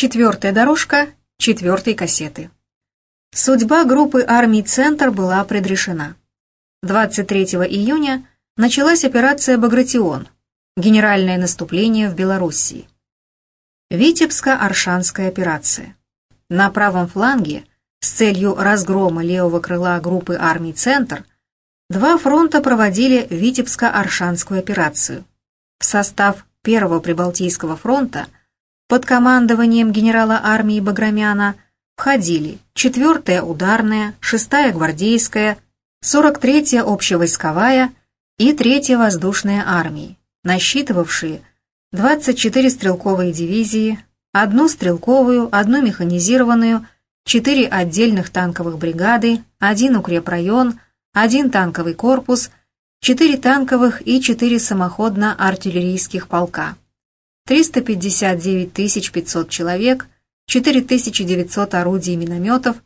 Четвертая дорожка четвертой кассеты. Судьба группы армий «Центр» была предрешена. 23 июня началась операция «Багратион» – генеральное наступление в Белоруссии. Витебско-Аршанская операция. На правом фланге с целью разгрома левого крыла группы армий «Центр» два фронта проводили Витебско-Аршанскую операцию. В состав Первого Прибалтийского фронта под командованием генерала армии Баграмяна входили 4-я ударная, 6-я гвардейская, 43-я общевойсковая и 3-я воздушная армии, насчитывавшие 24 стрелковые дивизии, одну стрелковую, одну механизированную, 4 отдельных танковых бригады, один укрепрайон, один танковый корпус, 4 танковых и 4 самоходно-артиллерийских полка. 359 500 человек, 4900 орудий и минометов,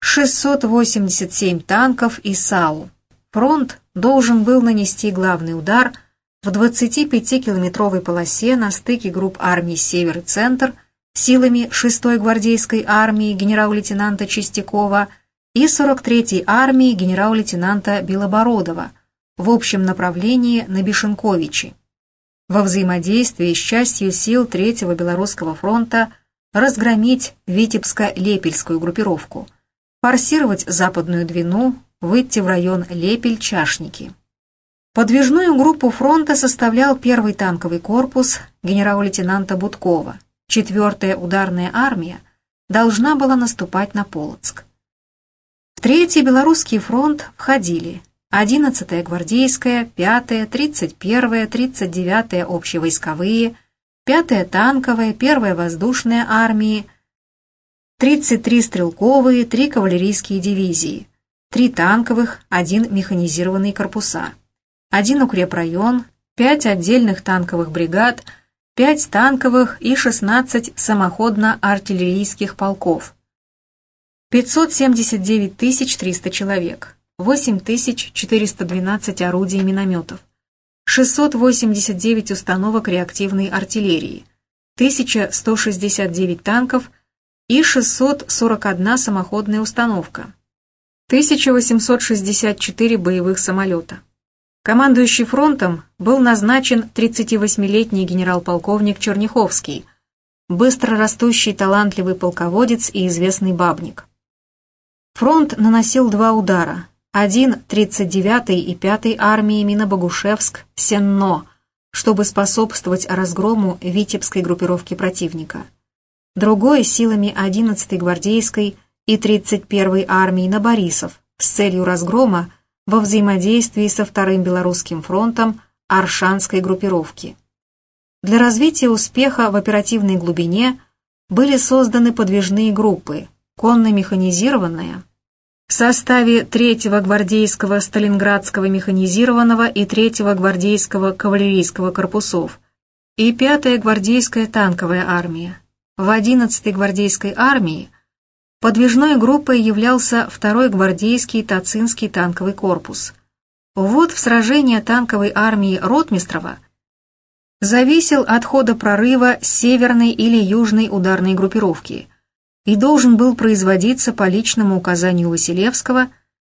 687 танков и САУ. Фронт должен был нанести главный удар в 25-километровой полосе на стыке групп армий «Север» и «Центр» силами 6-й гвардейской армии генерал-лейтенанта Чистякова и 43-й армии генерал-лейтенанта Белобородова в общем направлении на Бешенковичи. Во взаимодействии с частью сил Третьего Белорусского фронта разгромить Витебско-Лепельскую группировку – форсировать западную Двину, выйти в район Лепель-Чашники. Подвижную группу фронта составлял первый танковый корпус генерал-лейтенанта Будкова. Четвертая ударная армия должна была наступать на Полоцк. В Третий Белорусский фронт входили 11-я гвардейская, 5-я, 31-я, 39-я общевойсковые, 5-я танковая, 1-я воздушная армии – 33 стрелковые, 3 кавалерийские дивизии, 3 танковых, 1 механизированный корпуса, 1 укрепрайон, 5 отдельных танковых бригад, 5 танковых и 16 самоходно-артиллерийских полков, 579 300 человек, 8412 орудий минометов, 689 установок реактивной артиллерии, 1169 танков и 641 самоходная установка, 1864 боевых самолета. Командующий фронтом был назначен 38-летний генерал-полковник Черняховский, быстро растущий талантливый полководец и известный бабник. Фронт наносил два удара. Один 39-й и 5-й армии Минобогушевск-Сенно, чтобы способствовать разгрому Витебской группировки противника – другой силами 11-й гвардейской и 31-й армии на Борисов с целью разгрома во взаимодействии со Вторым Белорусским фронтом Аршанской группировки. Для развития успеха в оперативной глубине были созданы подвижные группы, конно-механизированная, в составе 3-го гвардейского Сталинградского механизированного и 3-го гвардейского кавалерийского корпусов и 5-я гвардейская танковая армия, в 11-й гвардейской армии подвижной группой являлся 2-й гвардейский Тацинский танковый корпус. Вот в сражение танковой армии Ротмистрова зависел от хода прорыва северной или южной ударной группировки и должен был производиться по личному указанию Василевского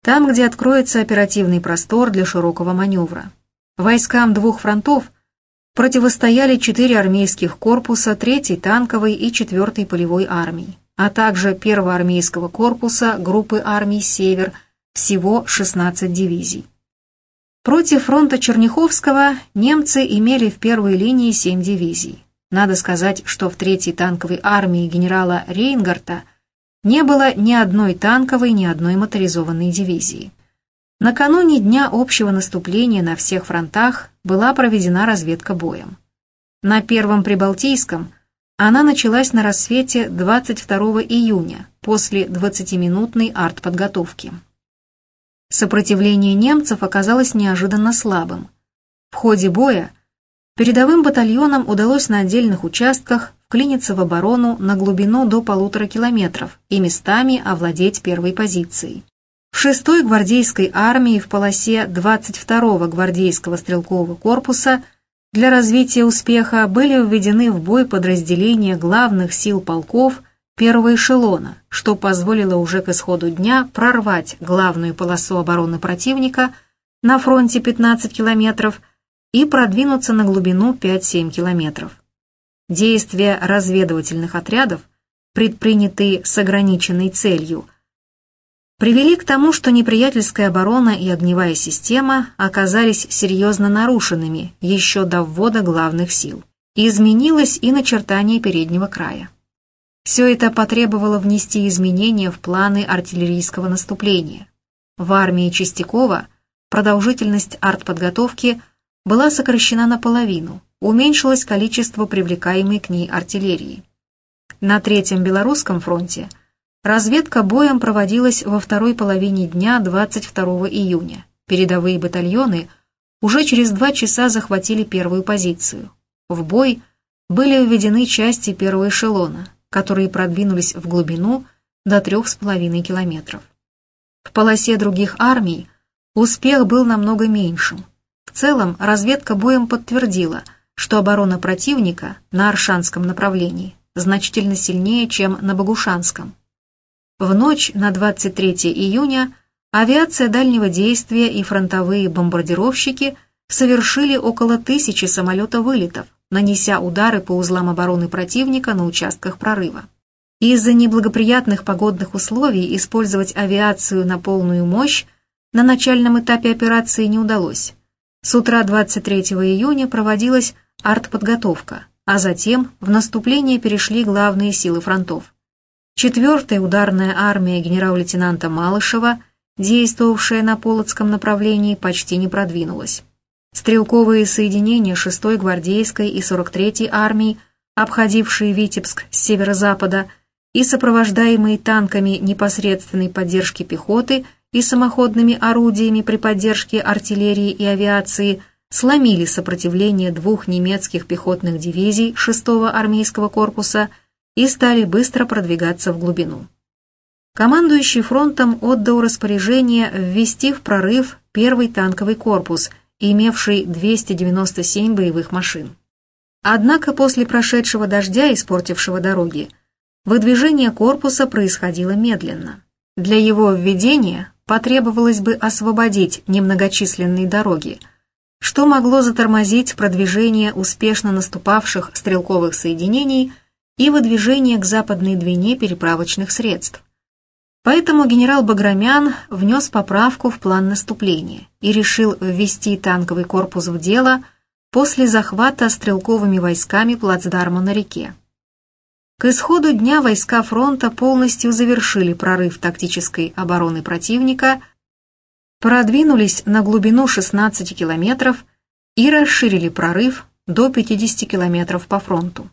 там, где откроется оперативный простор для широкого маневра. Войскам двух фронтов – противостояли четыре армейских корпуса 3-й танковой и 4-й полевой армии, а также 1-го армейского корпуса группы армий «Север», всего 16 дивизий. Против фронта Черняховского немцы имели в первой линии 7 дивизий. Надо сказать, что в 3-й танковой армии генерала Рейнгарта не было ни одной танковой, ни одной моторизованной дивизии. Накануне дня общего наступления на всех фронтах была проведена разведка боем. На Первом Прибалтийском она началась на рассвете 22 июня после 20-минутной артподготовки. Сопротивление немцев оказалось неожиданно слабым. В ходе боя передовым батальонам удалось на отдельных участках вклиниться в оборону на глубину до полутора километров и местами овладеть первой позицией. В 6-й гвардейской армии в полосе 22-го гвардейского стрелкового корпуса Для развития успеха были введены в бой подразделения главных сил полков первого эшелона, что позволило уже к исходу дня прорвать главную полосу обороны противника на фронте 15 километров и продвинуться на глубину 5-7 километров. Действия разведывательных отрядов, предпринятые с ограниченной целью, привели к тому, что неприятельская оборона и огневая система оказались серьезно нарушенными еще до ввода главных сил. Изменилось и начертание переднего края. Все это потребовало внести изменения в планы артиллерийского наступления. В армии Чистякова продолжительность артподготовки была сокращена наполовину, уменьшилось количество привлекаемой к ней артиллерии. На Третьем Белорусском фронте – Разведка боем проводилась во второй половине дня 22 июня. Передовые батальоны уже через два часа захватили первую позицию. В бой были введены части первого эшелона, которые продвинулись в глубину до трех с половиной километров. В полосе других армий успех был намного меньшим. В целом разведка боем подтвердила, что оборона противника на Аршанском направлении значительно сильнее, чем на Богушанском. В ночь на 23 июня авиация дальнего действия и фронтовые бомбардировщики совершили около тысячи самолета-вылетов, нанеся удары по узлам обороны противника на участках прорыва. Из-за неблагоприятных погодных условий использовать авиацию на полную мощь на начальном этапе операции не удалось. С утра 23 июня проводилась артподготовка, а затем в наступление перешли главные силы фронтов. Четвертая ударная армия генерал-лейтенанта Малышева, действовавшая на Полоцком направлении, почти не продвинулась. Стрелковые соединения 6-й гвардейской и 43-й армий, обходившие Витебск с северо-запада, и сопровождаемые танками непосредственной поддержки пехоты и самоходными орудиями при поддержке артиллерии и авиации, сломили сопротивление двух немецких пехотных дивизий 6-го армейского корпуса – и стали быстро продвигаться в глубину. Командующий фронтом отдал распоряжение ввести в прорыв первый танковый корпус, имевший 297 боевых машин. Однако после прошедшего дождя, испортившего дороги, выдвижение корпуса происходило медленно. Для его введения потребовалось бы освободить немногочисленные дороги, что могло затормозить продвижение успешно наступавших стрелковых соединений и выдвижение к западной Двине переправочных средств. Поэтому генерал Баграмян внес поправку в план наступления и решил ввести танковый корпус в дело после захвата стрелковыми войсками плацдарма на реке. К исходу дня войска фронта полностью завершили прорыв тактической обороны противника, продвинулись на глубину 16 километров и расширили прорыв до 50 километров по фронту.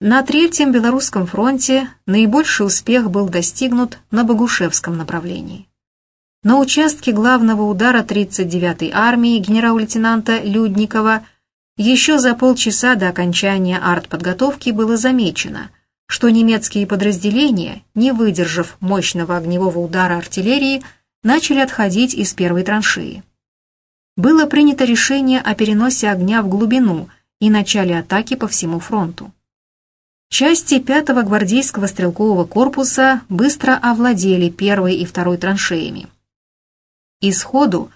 На Третьем Белорусском фронте наибольший успех был достигнут на Богушевском направлении. На участке главного удара 39-й армии генерал-лейтенанта Людникова еще за полчаса до окончания артподготовки было замечено, что немецкие подразделения, не выдержав мощного огневого удара артиллерии, начали отходить из первой траншеи. Было принято решение о переносе огня в глубину и начале атаки по всему фронту. Части 5-го гвардейского стрелкового корпуса быстро овладели первой и второй траншеями. Исходу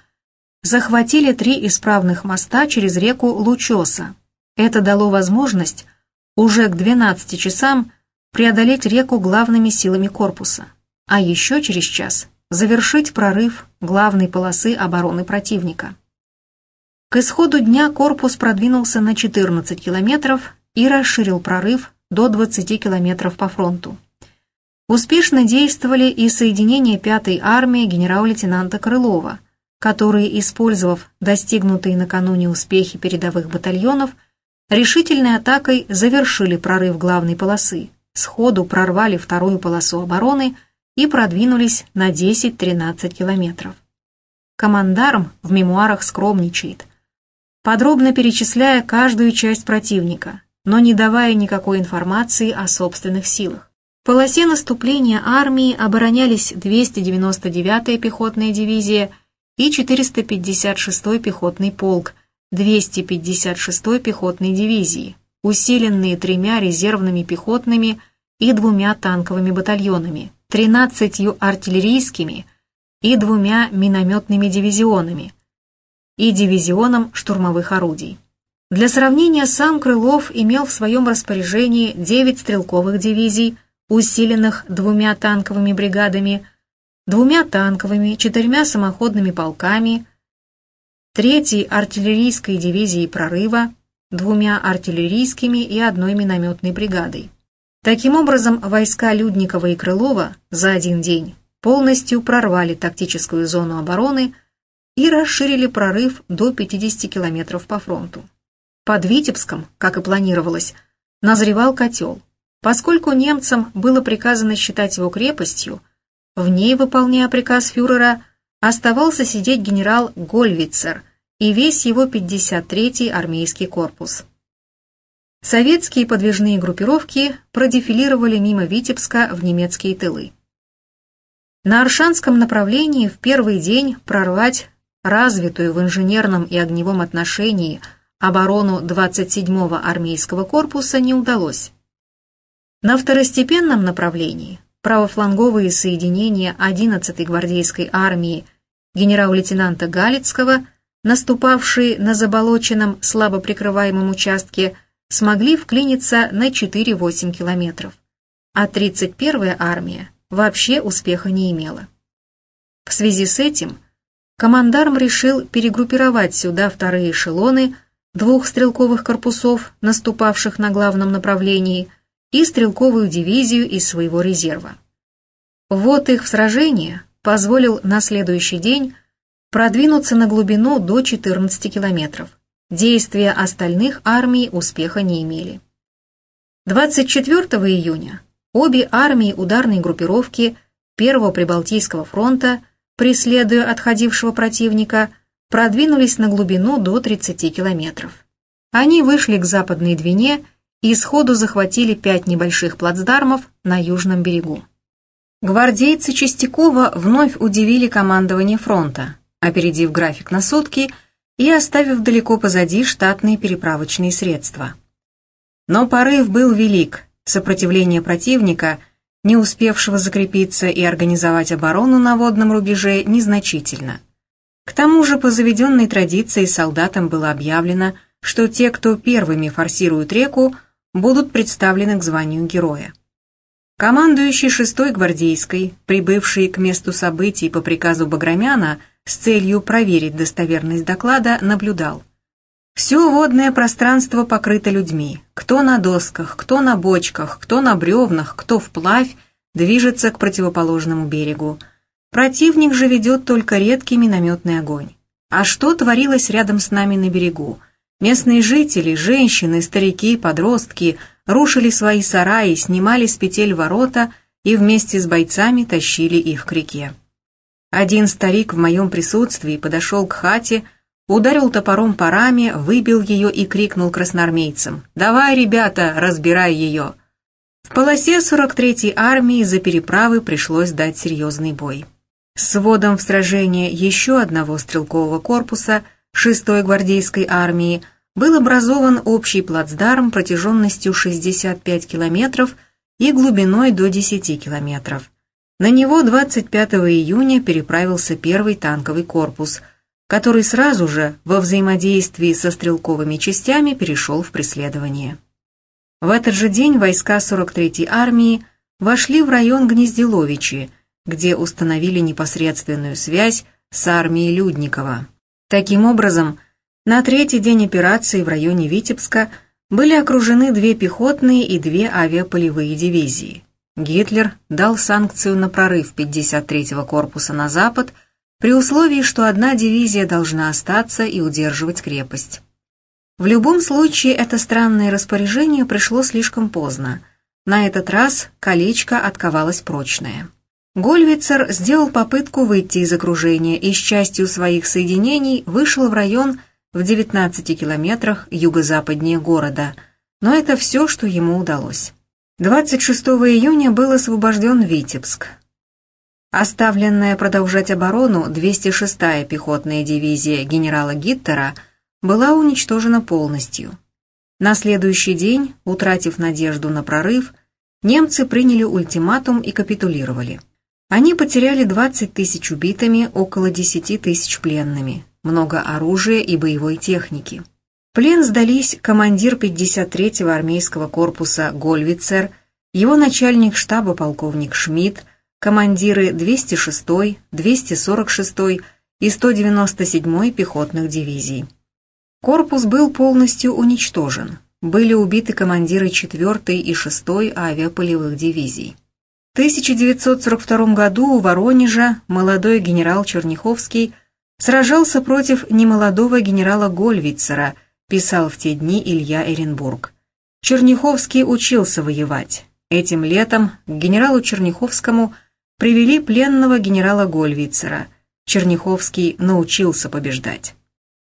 захватили три исправных моста через реку Лучоса. Это дало возможность уже к 12 часам преодолеть реку главными силами корпуса, а еще через час завершить прорыв главной полосы обороны противника. К исходу дня корпус продвинулся на 14 километров и расширил прорыв до 20 километров по фронту. Успешно действовали и соединения 5-й армии генерал-лейтенанта Крылова, которые, использовав достигнутые накануне успехи передовых батальонов, решительной атакой завершили прорыв главной полосы, сходу прорвали вторую полосу обороны и продвинулись на 10-13 километров. Командарм в мемуарах скромничает, подробно перечисляя каждую часть противника, но не давая никакой информации о собственных силах. В полосе наступления армии оборонялись 299-я пехотная дивизия и 456-й пехотный полк, 256-й пехотной дивизии, усиленные тремя резервными пехотными и двумя танковыми батальонами, 13 артиллерийскими и двумя минометными дивизионами и дивизионом штурмовых орудий. Для сравнения, сам Крылов имел в своем распоряжении 9 стрелковых дивизий, усиленных двумя танковыми бригадами, двумя танковыми, четырьмя самоходными полками, третьей артиллерийской дивизией прорыва, двумя артиллерийскими и одной минометной бригадой. Таким образом, войска Людникова и Крылова за один день полностью прорвали тактическую зону обороны и расширили прорыв до 50 километров по фронту. Под Витебском, как и планировалось, назревал котел. Поскольку немцам было приказано считать его крепостью, в ней, выполняя приказ фюрера, оставался сидеть генерал Гольвицер и весь его 53-й армейский корпус. Советские подвижные группировки продефилировали мимо Витебска в немецкие тылы. На Аршанском направлении в первый день прорвать развитую в инженерном и огневом отношении оборону 27-го армейского корпуса не удалось. На второстепенном направлении правофланговые соединения 11-й гвардейской армии генерал-лейтенанта Галицкого, наступавшие на заболоченном, слабо прикрываемом участке, смогли вклиниться на 4-8 километров, а 31-я армия вообще успеха не имела. В связи с этим командарм решил перегруппировать сюда вторые эшелоны двух стрелковых корпусов, наступавших на главном направлении, и стрелковую дивизию из своего резерва. Вот их в сражение позволил на следующий день продвинуться на глубину до 14 километров. Действия остальных армий успеха не имели. 24 июня обе армии ударной группировки Первого Прибалтийского фронта, преследуя отходившего противника, продвинулись на глубину до 30 километров. Они вышли к западной Двине и сходу захватили пять небольших плацдармов на южном берегу. Гвардейцы Чистякова вновь удивили командование фронта, опередив график на сутки и оставив далеко позади штатные переправочные средства. Но порыв был велик, сопротивление противника, не успевшего закрепиться и организовать оборону на водном рубеже, незначительно. К тому же по заведенной традиции солдатам было объявлено, что те, кто первыми форсируют реку, будут представлены к званию героя. Командующий 6-й гвардейской, прибывший к месту событий по приказу Баграмяна с целью проверить достоверность доклада, наблюдал. Все водное пространство покрыто людьми. Кто на досках, кто на бочках, кто на бревнах, кто вплавь, движется к противоположному берегу. Противник же ведет только редкий минометный огонь. А что творилось рядом с нами на берегу? Местные жители, женщины, старики, подростки рушили свои сараи, снимали с петель ворота и вместе с бойцами тащили их к реке. Один старик в моем присутствии подошел к хате, ударил топором по раме, выбил ее и крикнул красноармейцам «Давай, ребята, разбирай ее!». В полосе 43-й армии за переправы пришлось дать серьезный бой. С вводом в сражение еще одного стрелкового корпуса – 6-й гвардейской армии был образован общий плацдарм протяженностью 65 километров и глубиной до 10 километров. На него 25 июня переправился первый танковый корпус, который сразу же во взаимодействии со стрелковыми частями перешел в преследование. В этот же день войска 43-й армии вошли в район Гнездиловичи, где установили непосредственную связь с армией Людникова. Таким образом, на третий день операции в районе Витебска были окружены две пехотные и две авиаполевые дивизии. Гитлер дал санкцию на прорыв 53-го корпуса на запад при условии, что одна дивизия должна остаться и удерживать крепость. В любом случае, это странное распоряжение пришло слишком поздно. На этот раз колечко отковалось прочное. Гольвицер сделал попытку выйти из окружения и с частью своих соединений вышел в район в 19 километрах юго-западнее города, но это все, что ему удалось. 26 июня был освобожден Витебск. Оставленная продолжать оборону 206-я пехотная дивизия генерала Гиттера была уничтожена полностью. На следующий день, утратив надежду на прорыв, немцы приняли ультиматум и капитулировали. Они потеряли 20 тысяч убитыми, около 10 тысяч пленными, много оружия и боевой техники. плен сдались командир 53-го армейского корпуса Гольвицер, его начальник штаба полковник Шмидт, командиры 206-й, 246-й и 197-й пехотных дивизий. Корпус был полностью уничтожен. Были убиты командиры 4-й и 6-й авиаполевых дивизий. В 1942 году у Воронежа молодой генерал Черняховский сражался против немолодого генерала Гольвицера, писал в те дни Илья Эренбург. Черняховский учился воевать. Этим летом к генералу Черняховскому привели пленного генерала Гольвицера. Черняховский научился побеждать.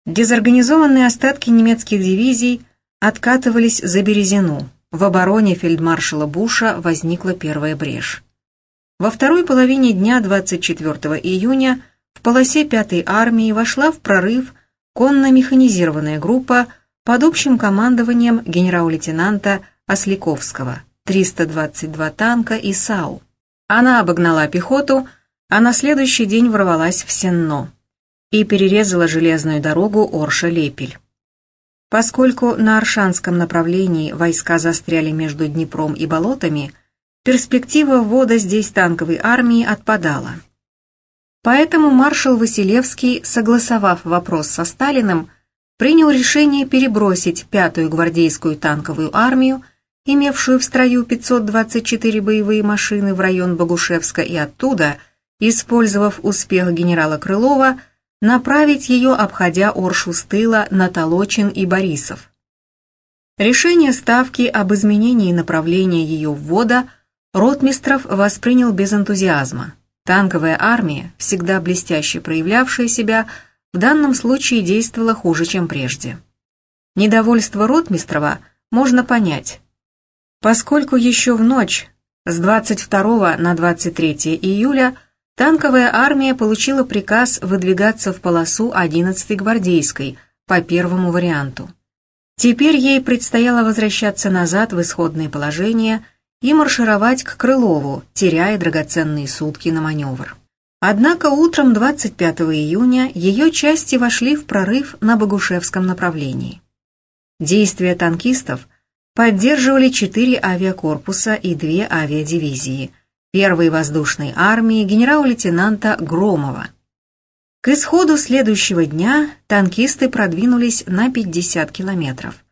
Дезорганизованные остатки немецких дивизий откатывались за Березину. В обороне фельдмаршала Буша возникла первая брешь. Во второй половине дня 24 июня в полосе 5-й армии вошла в прорыв конно-механизированная группа под общим командованием генерал-лейтенанта Осляковского, 322 танка и САУ. Она обогнала пехоту, а на следующий день ворвалась в Сенно и перерезала железную дорогу Орша-Лепель. Поскольку на Аршанском направлении войска застряли между Днепром и болотами, перспектива ввода здесь танковой армии отпадала. Поэтому маршал Василевский, согласовав вопрос со Сталиным, принял решение перебросить пятую гвардейскую танковую армию, имевшую в строю 524 боевые машины в район Богушевска и оттуда, использовав успех генерала Крылова, направить ее, обходя Оршу с тыла на Толочин и Борисов. Решение Ставки об изменении направления ее ввода Ротмистров воспринял без энтузиазма. Танковая армия, всегда блестяще проявлявшая себя, в данном случае действовала хуже, чем прежде. Недовольство Ротмистрова можно понять, поскольку еще в ночь с 22 на 23 июля Танковая армия получила приказ выдвигаться в полосу 11-й гвардейской по первому варианту. Теперь ей предстояло возвращаться назад в исходное положение и маршировать к Крылову, теряя драгоценные сутки на маневр. Однако утром 25 июня ее части вошли в прорыв на Богушевском направлении. Действия танкистов поддерживали четыре авиакорпуса и две авиадивизии – первой воздушной армии генерал-лейтенанта Громова. К исходу следующего дня танкисты продвинулись на 50 километров,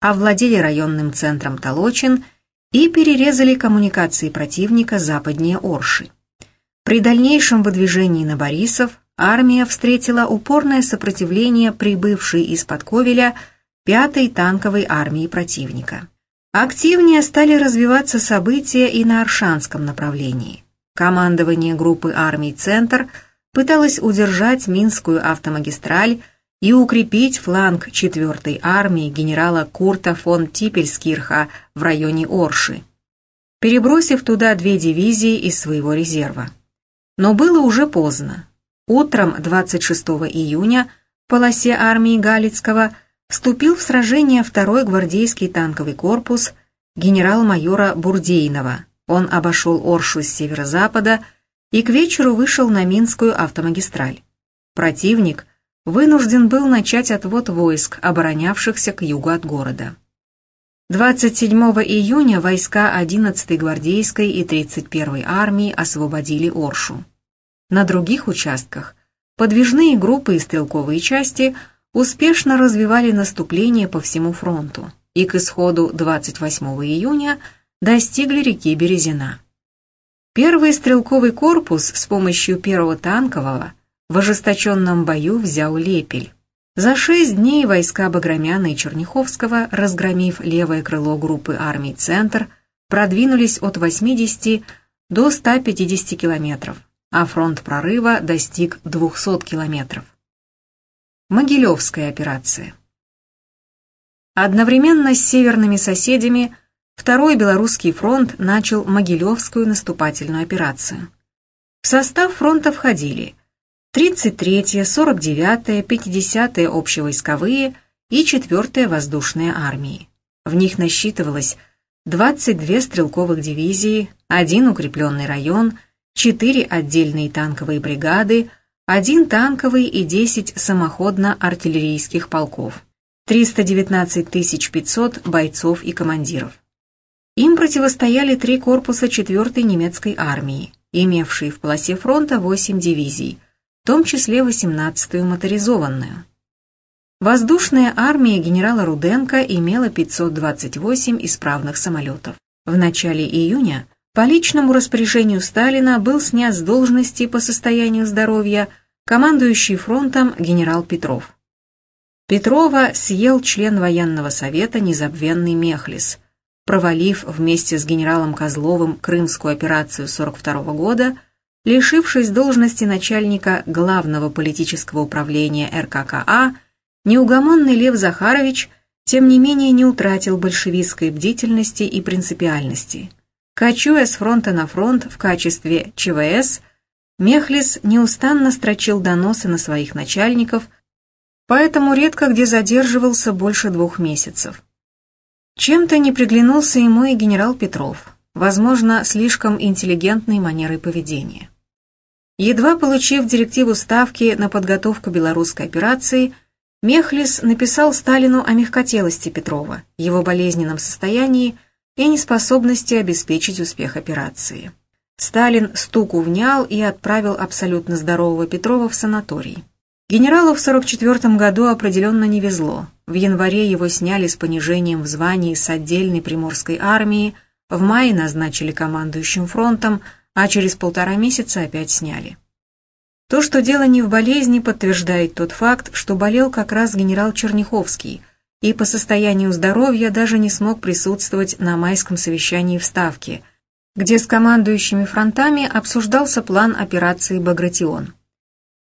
овладели районным центром Толочин и перерезали коммуникации противника западнее Орши. При дальнейшем выдвижении на Борисов армия встретила упорное сопротивление прибывшей из-под Ковеля 5-й танковой армии противника. Активнее стали развиваться события и на Аршанском направлении. Командование группы армий «Центр» пыталось удержать Минскую автомагистраль и укрепить фланг 4-й армии генерала Курта фон Типельскирха в районе Орши, перебросив туда две дивизии из своего резерва. Но было уже поздно. Утром 26 июня в полосе армии Галицкого вступил в сражение второй гвардейский танковый корпус генерал-майора Бурдейнова. Он обошел Оршу с северо-запада и к вечеру вышел на Минскую автомагистраль. Противник вынужден был начать отвод войск, оборонявшихся к югу от города. 27 июня войска 11-й гвардейской и 31-й армии освободили Оршу. На других участках подвижные группы и стрелковые части – успешно развивали наступление по всему фронту и к исходу 28 июня достигли реки Березина. Первый стрелковый корпус с помощью первого танкового в ожесточенном бою взял Лепель. За шесть дней войска Баграмяна и Черняховского, разгромив левое крыло группы армий «Центр», продвинулись от 80 до 150 километров, а фронт прорыва достиг 200 километров. Могилевская операция. Одновременно с северными соседями Второй Белорусский фронт начал Могилевскую наступательную операцию. В состав фронта входили 33-я, 49-я, 50-я общевойсковые и 4-я воздушная армии. В них насчитывалось 22 стрелковых дивизии, один укрепленный район, 4 отдельные танковые бригады, один танковый и 10 самоходно-артиллерийских полков, 319 500 бойцов и командиров. Им противостояли три корпуса 4-й немецкой армии, имевшие в полосе фронта 8 дивизий, в том числе 18-ю моторизованную. Воздушная армия генерала Руденко имела 528 исправных самолетов. В начале июня по личному распоряжению Сталина был снят с должности по состоянию здоровья командующий фронтом генерал Петров. Петрова съел член военного совета незабвенный Мехлис, провалив вместе с генералом Козловым крымскую операцию 42 года, лишившись должности начальника главного политического управления РККА, неугомонный Лев Захарович, тем не менее, не утратил большевистской бдительности и принципиальности. Кочуя с фронта на фронт в качестве ЧВС, Мехлис неустанно строчил доносы на своих начальников, поэтому редко где задерживался больше двух месяцев. Чем-то не приглянулся ему и генерал Петров, возможно, слишком интеллигентной манерой поведения. Едва получив директиву Ставки на подготовку белорусской операции, Мехлис написал Сталину о мягкотелости Петрова, его болезненном состоянии и неспособности обеспечить успех операции. Сталин стуку внял и отправил абсолютно здорового Петрова в санаторий. Генералу в 1944 году определенно не везло. В январе его сняли с понижением в звании с отдельной приморской армии, в мае назначили командующим фронтом, а через полтора месяца опять сняли. То, что дело не в болезни, подтверждает тот факт, что болел как раз генерал Черняховский и по состоянию здоровья даже не смог присутствовать на майском совещании в Ставке, где с командующими фронтами обсуждался план операции «Багратион».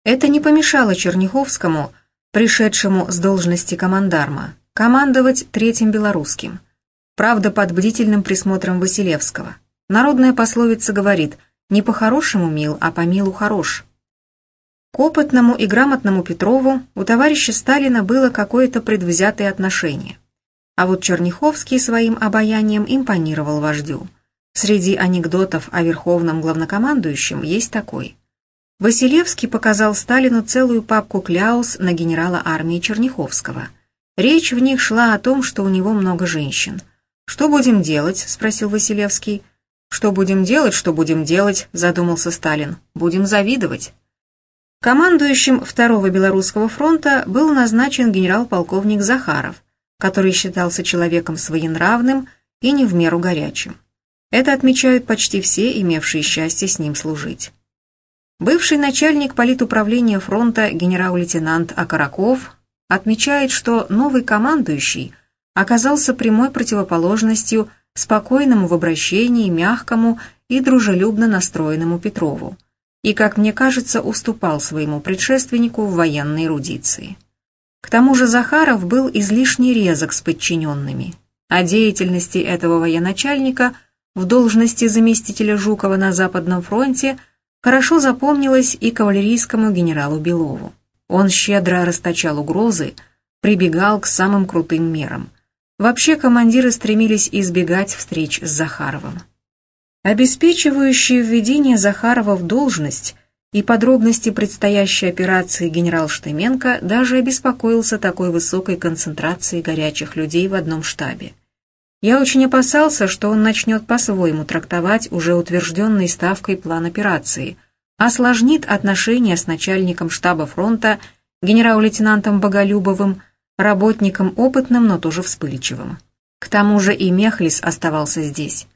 Это не помешало Черняховскому, пришедшему с должности командарма, командовать Третьим Белорусским. Правда, под бдительным присмотром Василевского. Народная пословица говорит «не по-хорошему мил, а по милу хорош». К опытному и грамотному Петрову у товарища Сталина было какое-то предвзятое отношение. А вот Черняховский своим обаянием импонировал вождю. Среди анекдотов о верховном главнокомандующем есть такой. Василевский показал Сталину целую папку кляус на генерала армии Черняховского. Речь в них шла о том, что у него много женщин. «Что будем делать?» – спросил Василевский. «Что будем делать, что будем делать?» – задумался Сталин. «Будем завидовать». Командующим Второго Белорусского фронта был назначен генерал-полковник Захаров, который считался человеком своенравным и не в меру горячим. Это отмечают почти все, имевшие счастье с ним служить. Бывший начальник политуправления фронта генерал-лейтенант Акараков отмечает, что новый командующий оказался прямой противоположностью спокойному в обращении, мягкому и дружелюбно настроенному Петрову и, как мне кажется, уступал своему предшественнику в военной эрудиции. К тому же Захаров был излишне резок с подчиненными. О деятельности этого военачальника в должности заместителя Жукова на Западном фронте хорошо запомнилось и кавалерийскому генералу Белову. Он щедро расточал угрозы, прибегал к самым крутым мерам. Вообще командиры стремились избегать встреч с Захаровым. Обеспечивающие введение Захарова в должность и подробности предстоящей операции генерал Штеменко даже обеспокоился такой высокой концентрацией горячих людей в одном штабе. Я очень опасался, что он начнет по-своему трактовать уже утвержденный ставкой план операции, осложнит отношения с начальником штаба фронта генерал-лейтенантом Боголюбовым, работником опытным, но тоже вспыльчивым. К тому же и Мехлис оставался здесь.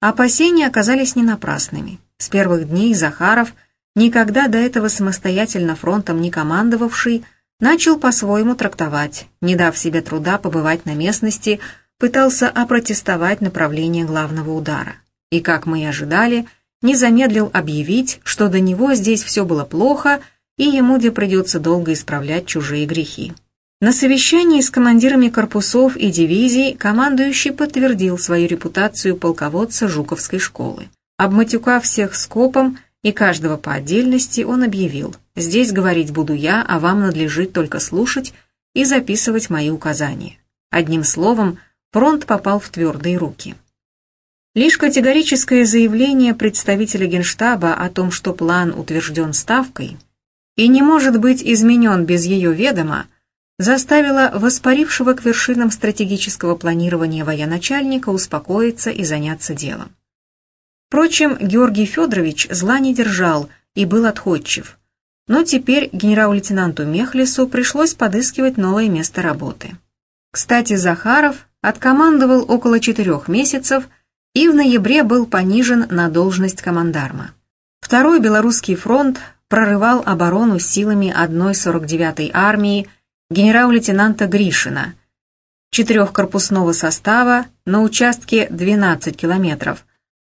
Опасения оказались не напрасными. С первых дней Захаров, никогда до этого самостоятельно фронтом не командовавший, начал по-своему трактовать, не дав себе труда побывать на местности, пытался опротестовать направление главного удара. И, как мы и ожидали, не замедлил объявить, что до него здесь все было плохо, и ему где придется долго исправлять чужие грехи. На совещании с командирами корпусов и дивизий командующий подтвердил свою репутацию полководца Жуковской школы. Обматюкав всех скопом и каждого по отдельности, он объявил «Здесь говорить буду я, а вам надлежит только слушать и записывать мои указания. Одним словом, фронт попал в твердые руки. Лишь категорическое заявление представителя Генштаба о том, что план утвержден Ставкой и не может быть изменен без ее ведома, заставило воспарившего к вершинам стратегического планирования военачальника успокоиться и заняться делом. Впрочем, Георгий Федорович зла не держал и был отходчив, но теперь генерал-лейтенанту Мехлису пришлось подыскивать новое место работы. Кстати, Захаров откомандовал около четырех месяцев и в ноябре был понижен на должность командарма. Второй Белорусский фронт прорывал оборону силами 1-49 армии генерал-лейтенанта Гришина, четырехкорпусного состава на участке 12 километров,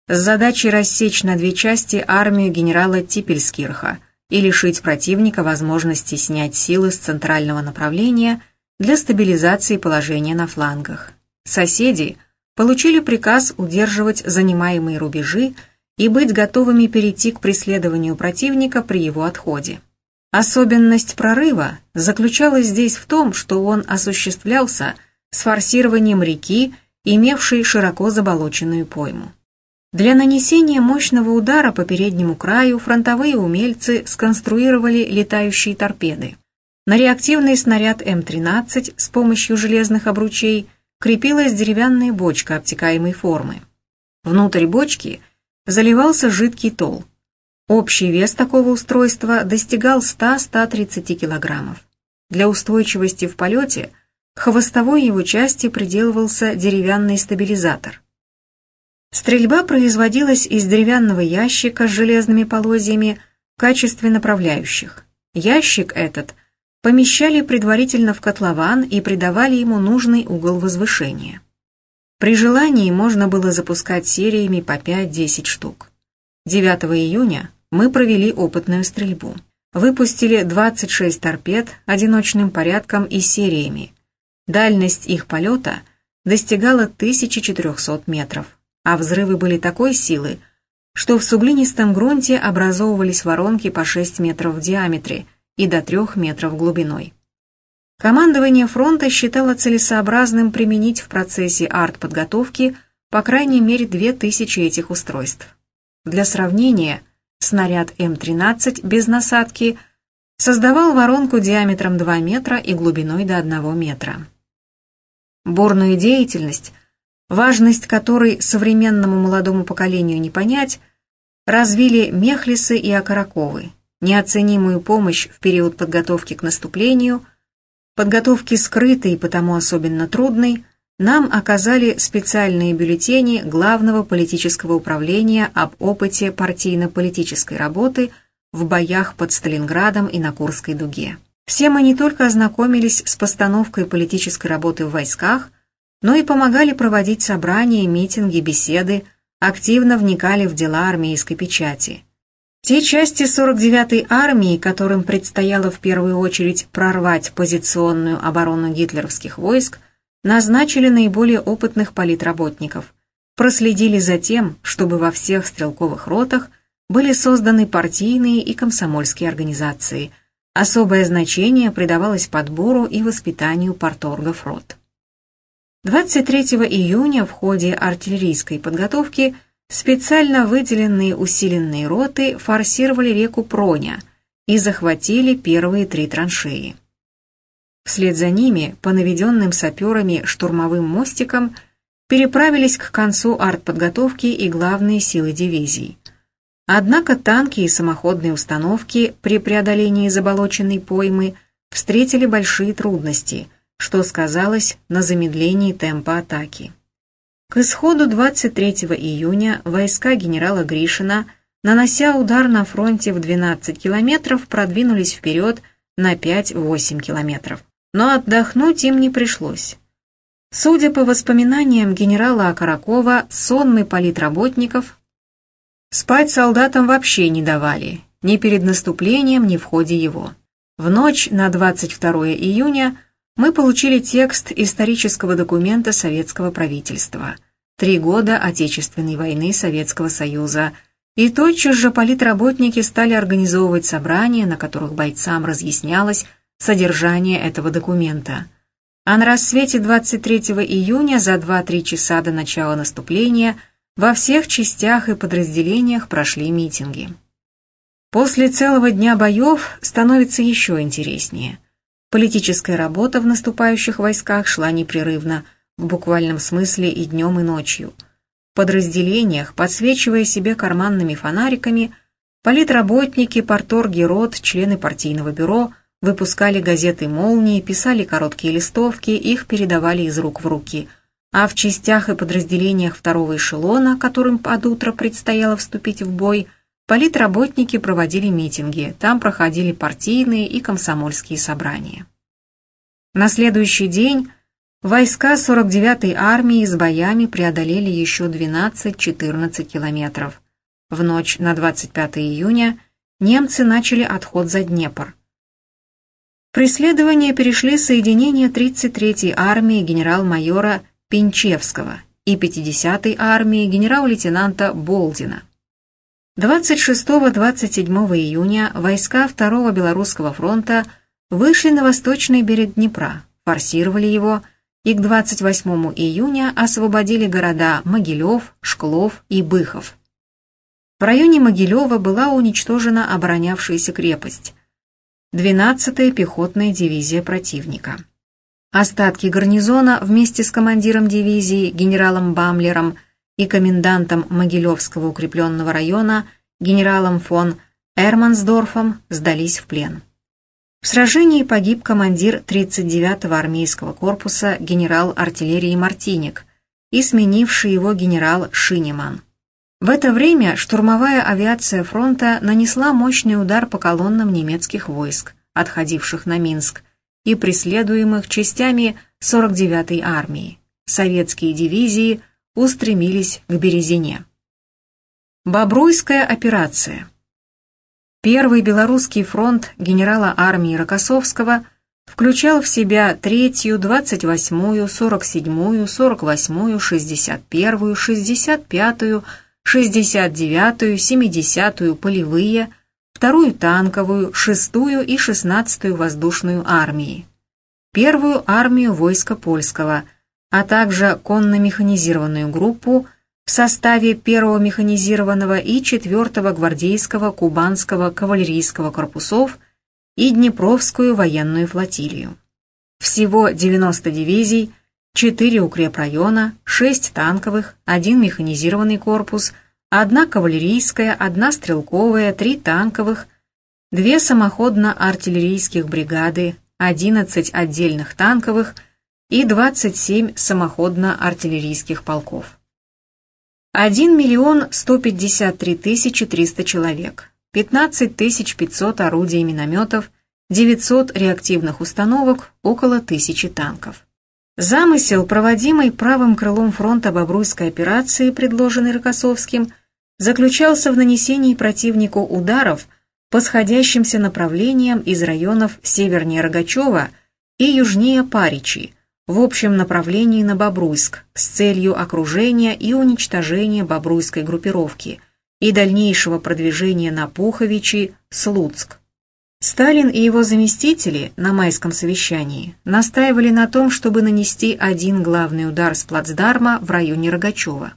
с задачей рассечь на две части армию генерала Типельскирха – и лишить противника возможности снять силы с центрального направления для стабилизации положения на флангах. Соседи получили приказ удерживать занимаемые рубежи и быть готовыми перейти к преследованию противника при его отходе. Особенность прорыва заключалась здесь в том, что он осуществлялся с форсированием реки, имевшей широко заболоченную пойму. Для нанесения мощного удара по переднему краю фронтовые умельцы сконструировали летающие торпеды. На реактивный снаряд М-13 с помощью железных обручей крепилась деревянная бочка обтекаемой формы. Внутрь бочки заливался жидкий тол. Общий вес такого устройства достигал 100-130 килограммов. Для устойчивости в полете к хвостовой его части приделывался деревянный стабилизатор. Стрельба производилась из деревянного ящика с железными полозьями в качестве направляющих. Ящик этот помещали предварительно в котлован и придавали ему нужный угол возвышения. При желании можно было запускать сериями по 5-10 штук. 9 июня мы провели опытную стрельбу. Выпустили 26 торпед одиночным порядком и сериями. Дальность их полета достигала 1400 метров а взрывы были такой силы, что в суглинистом грунте образовывались воронки по 6 метров в диаметре и до 3 метров глубиной. Командование фронта считало целесообразным применить в процессе артподготовки по крайней мере 2000 этих устройств. Для сравнения, снаряд М-13 без насадки создавал воронку диаметром 2 метра и глубиной до 1 метра. Бурную деятельность – важность которой современному молодому поколению не понять, развили Мехлисы и Окороковы, неоценимую помощь в период подготовки к наступлению, подготовки скрытой и потому особенно трудной, нам оказали специальные бюллетени Главного политического управления об опыте партийно-политической работы в боях под Сталинградом и на Курской дуге. Все мы не только ознакомились с постановкой политической работы в войсках, но и помогали проводить собрания, митинги, беседы, активно вникали в дела армейской печати. Те части 49-й армии, которым предстояло в первую очередь прорвать позиционную оборону гитлеровских войск, назначили наиболее опытных политработников, проследили за тем, чтобы во всех стрелковых ротах были созданы партийные и комсомольские организации. Особое значение придавалось подбору и воспитанию порторгов рот. 23 июня в ходе артиллерийской подготовки специально выделенные усиленные роты форсировали реку Проня и захватили первые три траншеи. Вслед за ними, по наведенным саперами штурмовым мостикам, переправились к концу артподготовки и главные силы дивизий. Однако танки и самоходные установки при преодолении заболоченной поймы встретили большие трудности – что сказалось на замедлении темпа атаки. К исходу 23 июня войска генерала Гришина, нанося удар на фронте в 12 километров, продвинулись вперед на 5-8 километров. Но отдохнуть им не пришлось. Судя по воспоминаниям генерала Окорокова, сонмы политработников спать солдатам вообще не давали, ни перед наступлением, ни в ходе его. В ночь на 22 июня мы получили текст исторического документа советского правительства «Три года Отечественной войны Советского Союза», и тотчас же политработники стали организовывать собрания, на которых бойцам разъяснялось, содержание этого документа. А на рассвете 23 июня за 2-3 часа до начала наступления во всех частях и подразделениях прошли митинги. После целого дня боев становится еще интереснее. Политическая работа в наступающих войсках шла непрерывно, в буквальном смысле и днем, и ночью. В подразделениях, подсвечивая себе карманными фонариками, политработники, порторги рот, члены партийного бюро выпускали газеты «Молнии», писали короткие листовки, их передавали из рук в руки. А в частях и подразделениях второго эшелона, которым под утро предстояло вступить в бой – Политработники проводили митинги, там проходили партийные и комсомольские собрания. На следующий день войска 49-й армии с боями преодолели еще 12-14 километров. В ночь на 25 июня немцы начали отход за Днепр. Преследование перешли соединения 33-й армии генерал-майора Пинчевского и 50-й армии генерал-лейтенанта Болдина. 26-27 июня войска Второго Белорусского фронта вышли на восточный берег Днепра, форсировали его и к 28 июня освободили города Могилев, Шклов и Быхов. В районе Могилева была уничтожена оборонявшаяся крепость. 12-я пехотная дивизия противника. Остатки гарнизона вместе с командиром дивизии генералом Бамлером и комендантом Могилевского укрепленного района генералом фон Эрмансдорфом сдались в плен. В сражении погиб командир 39-го армейского корпуса генерал артиллерии Мартиник и сменивший его генерал Шинеман. В это время штурмовая авиация фронта нанесла мощный удар по колоннам немецких войск, отходивших на Минск, и преследуемых частями 49-й армии. Советские дивизии – устремились к Березине. Бобруйская операция. Первый белорусский фронт генерала армии Рокоссовского включал в себя третью, двадцать восьмую, сорок седьмую, сорок восьмую, шестьдесят первую, шестьдесят пятую, шестьдесят девятую, семидесятую полевые, вторую танковую, шестую и шестнадцатую воздушную армии, первую армию войска польского – а также конно-механизированную группу в составе первого механизированного и четвертого гвардейского кубанского кавалерийского корпусов и Днепровскую военную флотилию. Всего 90 дивизий, 4 укрепрайона, 6 танковых, 1 механизированный корпус, одна кавалерийская, одна стрелковая, 3 танковых, 2 самоходно-артиллерийских бригады, 11 отдельных танковых – и 27 самоходно-артиллерийских полков. 1 миллион 153 тысячи 300 человек, 15 тысяч 500 орудий и минометов, 900 реактивных установок, около тысячи танков. Замысел, проводимый правым крылом фронта Бобруйской операции, предложенный Рокоссовским, заключался в нанесении противнику ударов по сходящимся направлениям из районов севернее Рогачева и южнее Паричи, в общем направлении на Бобруйск с целью окружения и уничтожения бобруйской группировки и дальнейшего продвижения на Пуховичи, Слуцк. Сталин и его заместители на майском совещании настаивали на том, чтобы нанести один главный удар с плацдарма в районе Рогачева.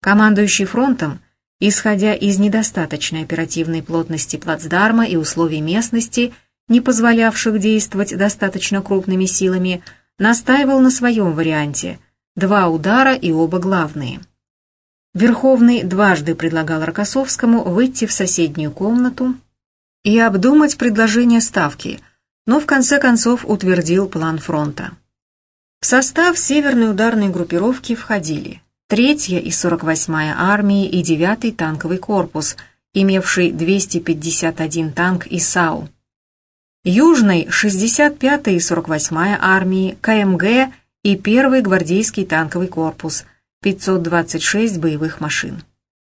Командующий фронтом, исходя из недостаточной оперативной плотности плацдарма и условий местности, не позволявших действовать достаточно крупными силами, настаивал на своем варианте – два удара и оба главные. Верховный дважды предлагал Рокоссовскому выйти в соседнюю комнату и обдумать предложение Ставки, но в конце концов утвердил план фронта. В состав северной ударной группировки входили 3-я и 48-я армии и 9-й танковый корпус, имевший 251 танк и САУ, Южной 65-я и 48-я армии, КМГ и 1-й гвардейский танковый корпус, 526 боевых машин.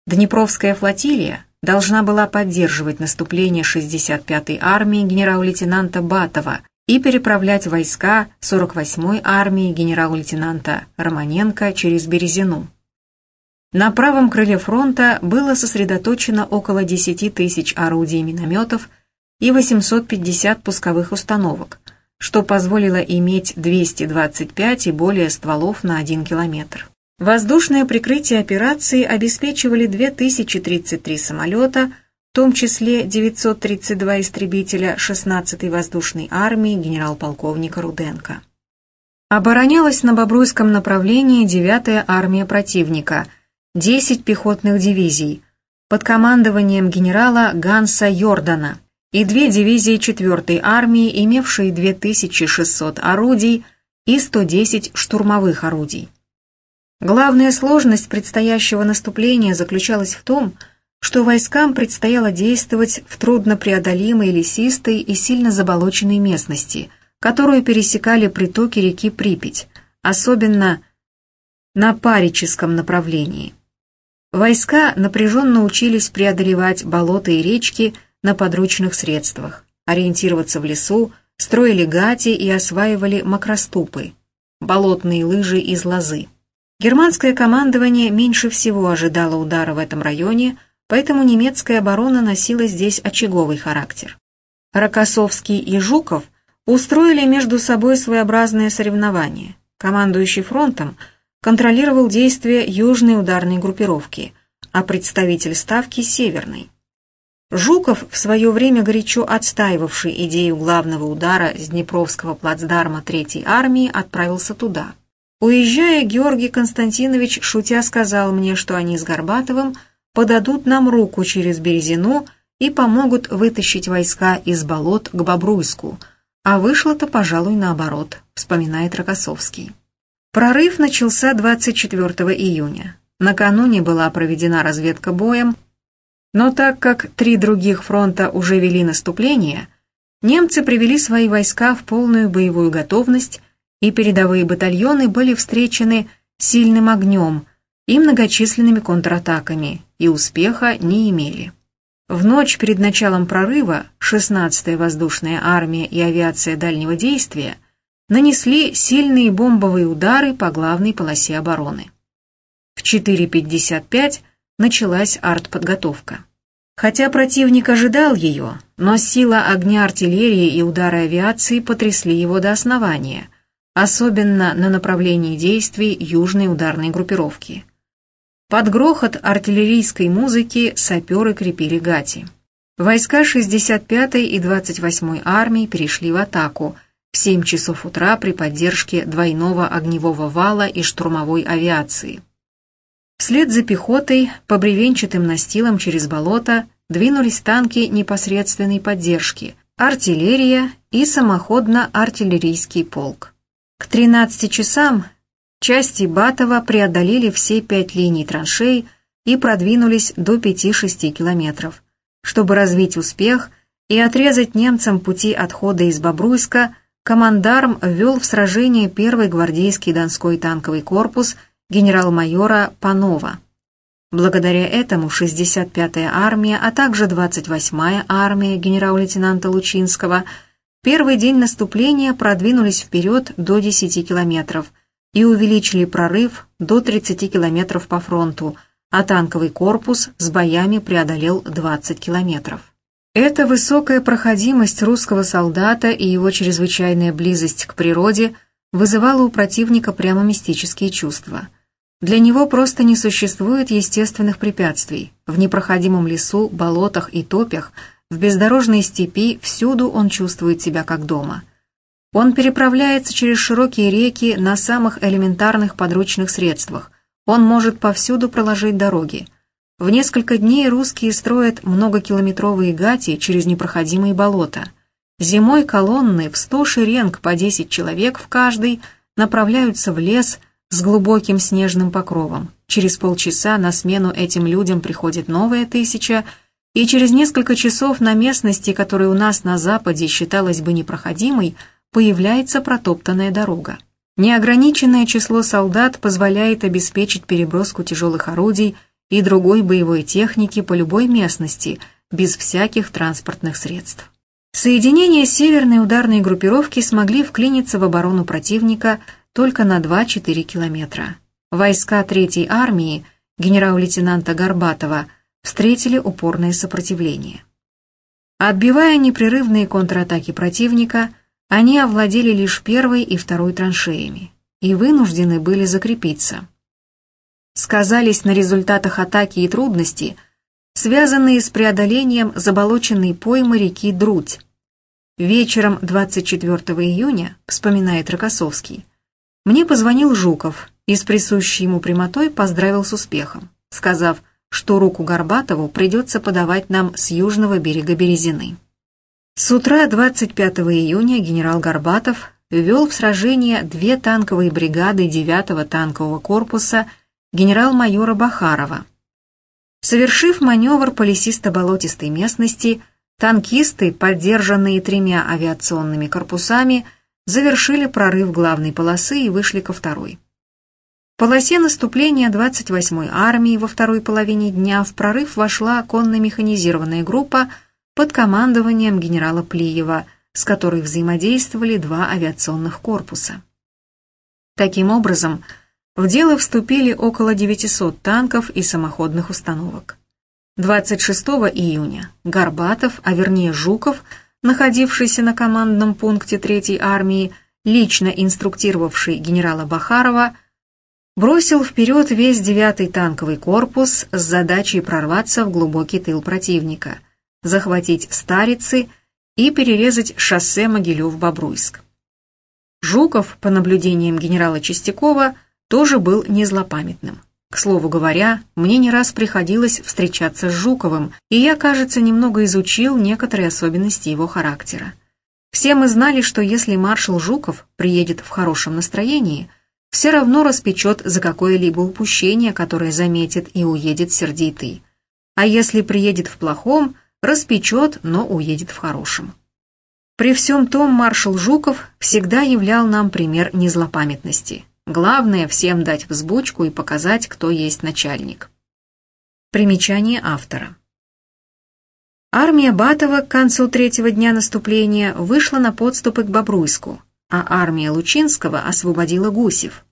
Днепровская флотилия должна была поддерживать наступление 65-й армии генерал-лейтенанта Батова и переправлять войска 48-й армии генерал-лейтенанта Романенко через Березину. На правом крыле фронта было сосредоточено около 10 тысяч орудий и минометов, и 850 пусковых установок, что позволило иметь 225 и более стволов на 1 километр. Воздушное прикрытие операции обеспечивали 2033 самолета, в том числе 932 истребителя 16-й воздушной армии генерал-полковника Руденко. Оборонялась на Бобруйском направлении 9-я армия противника, 10 пехотных дивизий, под командованием генерала Ганса Йордана и две дивизии 4-й армии, имевшие 2600 орудий и 110 штурмовых орудий. Главная сложность предстоящего наступления заключалась в том, что войскам предстояло действовать в труднопреодолимой лесистой и сильно заболоченной местности, которую пересекали притоки реки Припять, особенно на Парическом направлении. Войска напряженно учились преодолевать болота и речки на подручных средствах, ориентироваться в лесу, строили гати и осваивали макроступы, болотные лыжи из лозы. Германское командование меньше всего ожидало удара в этом районе, поэтому немецкая оборона носила здесь очаговый характер. Рокоссовский и Жуков устроили между собой своеобразное соревнование. Командующий фронтом контролировал действия южной ударной группировки, а представитель ставки – северной. Жуков, в свое время горячо отстаивавший идею главного удара с Днепровского плацдарма Третьей армии, отправился туда – Уезжая, Георгий Константинович, шутя, сказал мне, что они с Горбатовым подадут нам руку через Березину и помогут вытащить войска из болот к Бобруйску, а вышло-то, пожалуй, наоборот, вспоминает Рокоссовский. Прорыв начался 24 июня. Накануне была проведена разведка боем, но так как три других фронта уже вели наступление, немцы привели свои войска в полную боевую готовность и передовые батальоны были встречены сильным огнем и многочисленными контратаками, и успеха не имели. В ночь перед началом прорыва 16-я воздушная армия и авиация дальнего действия нанесли сильные бомбовые удары по главной полосе обороны. В 4.55 началась артподготовка. Хотя противник ожидал ее, но сила огня артиллерии и удары авиации потрясли его до основания – особенно на направлении действий южной ударной группировки. Под грохот артиллерийской музыки саперы крепили гати. Войска 65-й и 28-й армии перешли в атаку в 7 часов утра при поддержке двойного огневого вала и штурмовой авиации. Вслед за пехотой по бревенчатым настилам через болото двинулись танки непосредственной поддержки, артиллерия и самоходно-артиллерийский полк. К 13 часам части Батова преодолели все пять линий траншей и продвинулись до 5-6 километров. Чтобы развить успех и отрезать немцам пути отхода из Бобруйска, командарм ввел в сражение первый гвардейский Донской танковый корпус генерал-майора Панова. Благодаря этому 65-я армия, а также 28-я армия генерал-лейтенанта Лучинского – первый день наступления продвинулись вперед до 10 километров и увеличили прорыв до 30 километров по фронту, а танковый корпус с боями преодолел 20 километров. Эта высокая проходимость русского солдата и его чрезвычайная близость к природе вызывала у противника прямо мистические чувства. Для него просто не существует естественных препятствий. В непроходимом лесу, болотах и топях – в бездорожной степи всюду он чувствует себя как дома. Он переправляется через широкие реки на самых элементарных подручных средствах. Он может повсюду проложить дороги. В несколько дней русские строят многокилометровые гати через непроходимые болота. Зимой колонны в сто шеренг по 10 человек в каждой направляются в лес с глубоким снежным покровом. Через полчаса на смену этим людям приходит новая тысяча – и через несколько часов на местности, которая у нас на западе считалась бы непроходимой, появляется протоптанная дорога. Неограниченное число солдат позволяет обеспечить переброску тяжелых орудий и другой боевой техники по любой местности, без всяких транспортных средств. Соединения северной ударной группировки смогли вклиниться в оборону противника только на 2-4 километра. Войска Третьей армии генерал-лейтенанта Горбатова – встретили упорное сопротивление. Отбивая непрерывные контратаки противника, они овладели лишь первой и второй траншеями и вынуждены были закрепиться. Сказались на результатах атаки и трудности, связанные с преодолением заболоченной поймы реки Друдь. Вечером 24 июня, вспоминает Рокоссовский, мне позвонил Жуков и с присущей ему прямотой поздравил с успехом, сказав, что руку Горбатову придется подавать нам с южного берега Березины. С утра 25 июня генерал Горбатов ввел в сражение две танковые бригады 9-го танкового корпуса генерал-майора Бахарова. Совершив маневр по лесисто-болотистой местности, танкисты, поддержанные тремя авиационными корпусами, завершили прорыв главной полосы и вышли ко второй. Полосе наступления 28-й армии во второй половине дня в прорыв вошла конно-механизированная группа под командованием генерала Плиева – с которой взаимодействовали два авиационных корпуса. Таким образом, в дело вступили около 900 танков и самоходных установок. 26 июня Горбатов, а вернее Жуков, находившийся на командном пункте 3-й армии, лично инструктировавший генерала Бахарова, бросил вперед весь 9-й танковый корпус с задачей прорваться в глубокий тыл противника, захватить Старицы и перерезать шоссе Могилев-Бобруйск. Жуков, по наблюдениям генерала Чистякова, тоже был не злопамятным. К слову говоря, мне не раз приходилось встречаться с Жуковым, и я, кажется, немного изучил некоторые особенности его характера. Все мы знали, что если маршал Жуков приедет в хорошем настроении, все равно распечет за какое-либо упущение, которое заметит и уедет сердитый. А если приедет в плохом – распечет, но уедет в хорошем. При всем том маршал Жуков всегда являл нам пример незлопамятности. Главное всем дать взбучку и показать, кто есть начальник. Примечание автора. Армия Батова к концу третьего дня наступления вышла на подступы к Бобруйску, а армия Лучинского освободила Гусев.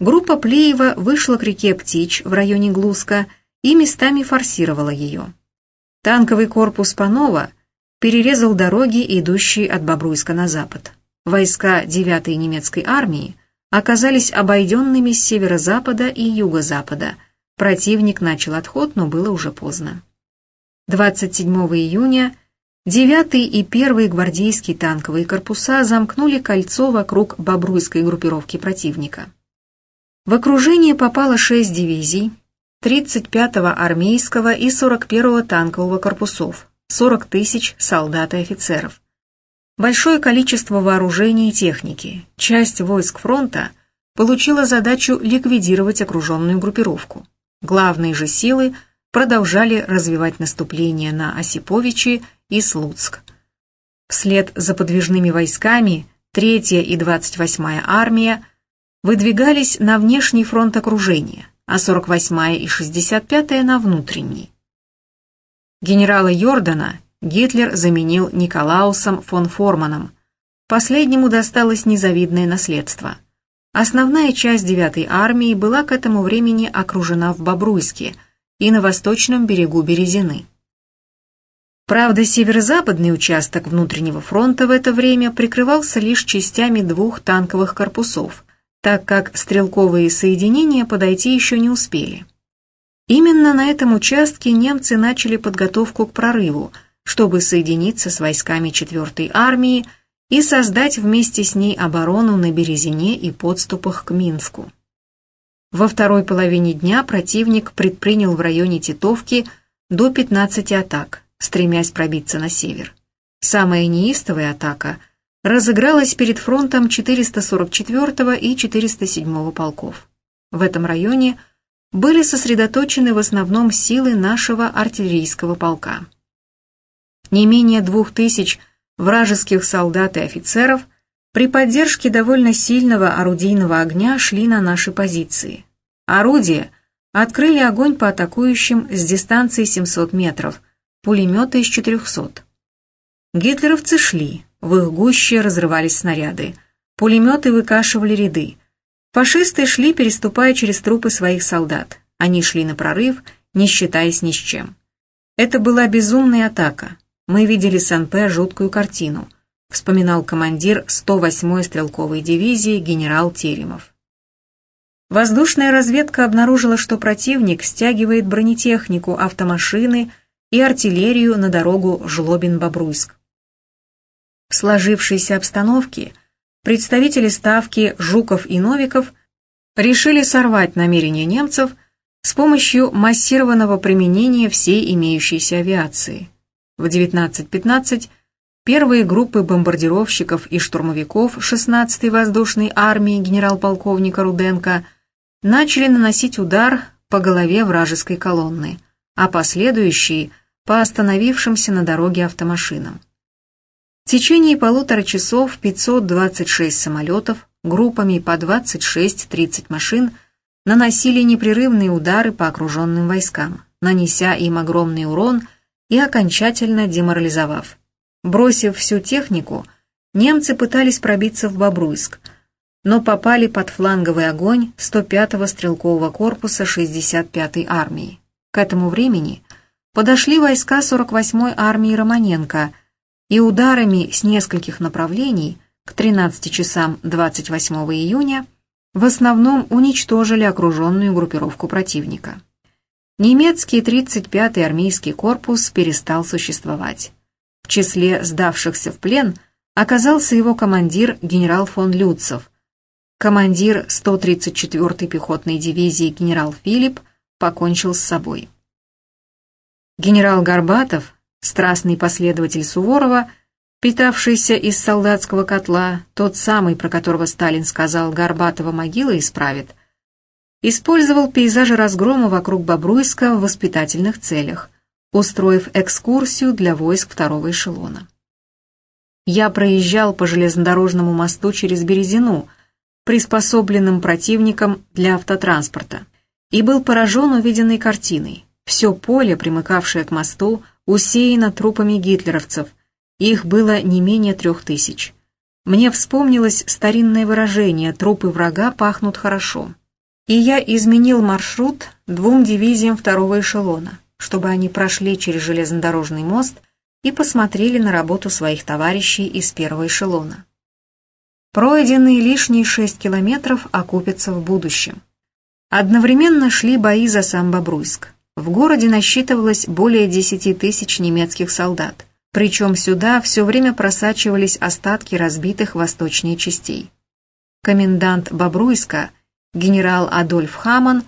Группа Плеева вышла к реке Птич в районе Глуска и местами форсировала ее. Танковый корпус Панова перерезал дороги, идущие от Бобруйска на запад. Войска 9-й немецкой армии оказались обойденными с северо-запада и юго-запада. Противник начал отход, но было уже поздно. 27 июня 9-й и 1-й гвардейские танковые корпуса замкнули кольцо вокруг Бобруйской группировки противника. В окружение попало 6 дивизий, 35-го армейского и 41-го танкового корпусов, 40 тысяч солдат и офицеров. Большое количество вооружений и техники. Часть войск фронта получила задачу ликвидировать окруженную группировку. Главные же силы продолжали развивать наступление на Осиповичи и Слуцк. Вслед за подвижными войсками 3-я и 28-я армия выдвигались на внешний фронт окружения а 48-я и 65-я на внутренний. Генерала Йордана Гитлер заменил Николаусом фон Форманом. Последнему досталось незавидное наследство. Основная часть 9-й армии была к этому времени окружена в Бобруйске и на восточном берегу Березины. Правда, северо-западный участок внутреннего фронта в это время прикрывался лишь частями двух танковых корпусов – так как стрелковые соединения подойти еще не успели. Именно на этом участке немцы начали подготовку к прорыву, чтобы соединиться с войсками 4-й армии и создать вместе с ней оборону на Березине и подступах к Минску. Во второй половине дня противник предпринял в районе Титовки до 15 атак, стремясь пробиться на север. Самая неистовая атака – разыгралась перед фронтом 444 и 407 полков. В этом районе были сосредоточены в основном силы нашего артиллерийского полка. Не менее двух тысяч вражеских солдат и офицеров при поддержке довольно сильного орудийного огня шли на наши позиции. Орудия открыли огонь по атакующим с дистанции 700 метров, пулеметы из 400. Гитлеровцы шли, в их гуще разрывались снаряды. Пулеметы выкашивали ряды. Фашисты шли, переступая через трупы своих солдат. Они шли на прорыв, не считаясь ни с чем. Это была безумная атака. мы видели с НП жуткую картину, вспоминал командир 108-й стрелковой дивизии генерал Теремов. Воздушная разведка обнаружила, что противник стягивает бронетехнику, автомашины и артиллерию на дорогу Жлобин-Бобруйск. В сложившейся обстановке представители ставки Жуков и Новиков решили сорвать намерения немцев с помощью массированного применения всей имеющейся авиации. В 19.15 первые группы бомбардировщиков и штурмовиков 16-й воздушной армии генерал-полковника Руденко начали наносить удар по голове вражеской колонны, а последующие – по остановившимся на дороге автомашинам. В течение полутора часов 526 самолетов группами по 26-30 машин наносили непрерывные удары по окруженным войскам, нанеся им огромный урон и окончательно деморализовав. Бросив всю технику, немцы пытались пробиться в Бобруйск, но попали под фланговый огонь 105-го стрелкового корпуса 65-й армии. К этому времени подошли войска 48-й армии Романенко и ударами с нескольких направлений к 13 часам 28 июня в основном уничтожили окруженную группировку противника. Немецкий 35-й армейский корпус перестал существовать. Числе сдавшихся в плен оказался его командир генерал фон Люцев. Командир 134-й пехотной дивизии генерал Филипп покончил с собой. Генерал Горбатов, страстный последователь Суворова, питавшийся из солдатского котла, тот самый, про которого Сталин сказал «Горбатова могила исправит», использовал пейзажи разгрома вокруг Бобруйска в воспитательных целях, устроив экскурсию для войск второго эшелона. Я проезжал по железнодорожному мосту через Березину, приспособленным противником для автотранспорта, и был поражен увиденной картиной. Все поле, примыкавшее к мосту, усеяно трупами гитлеровцев. Их было не менее трех тысяч. Мне вспомнилось старинное выражение «трупы врага пахнут хорошо». И я изменил маршрут двум дивизиям второго эшелона, чтобы они прошли через железнодорожный мост и посмотрели на работу своих товарищей из первого эшелона. Пройденные лишние шесть километров окупятся в будущем. Одновременно шли бои за сам Бобруйск. В городе насчитывалось более 10 тысяч немецких солдат, причем сюда все время просачивались остатки разбитых восточнее частей. Комендант Бобруйска, генерал Адольф Хаман,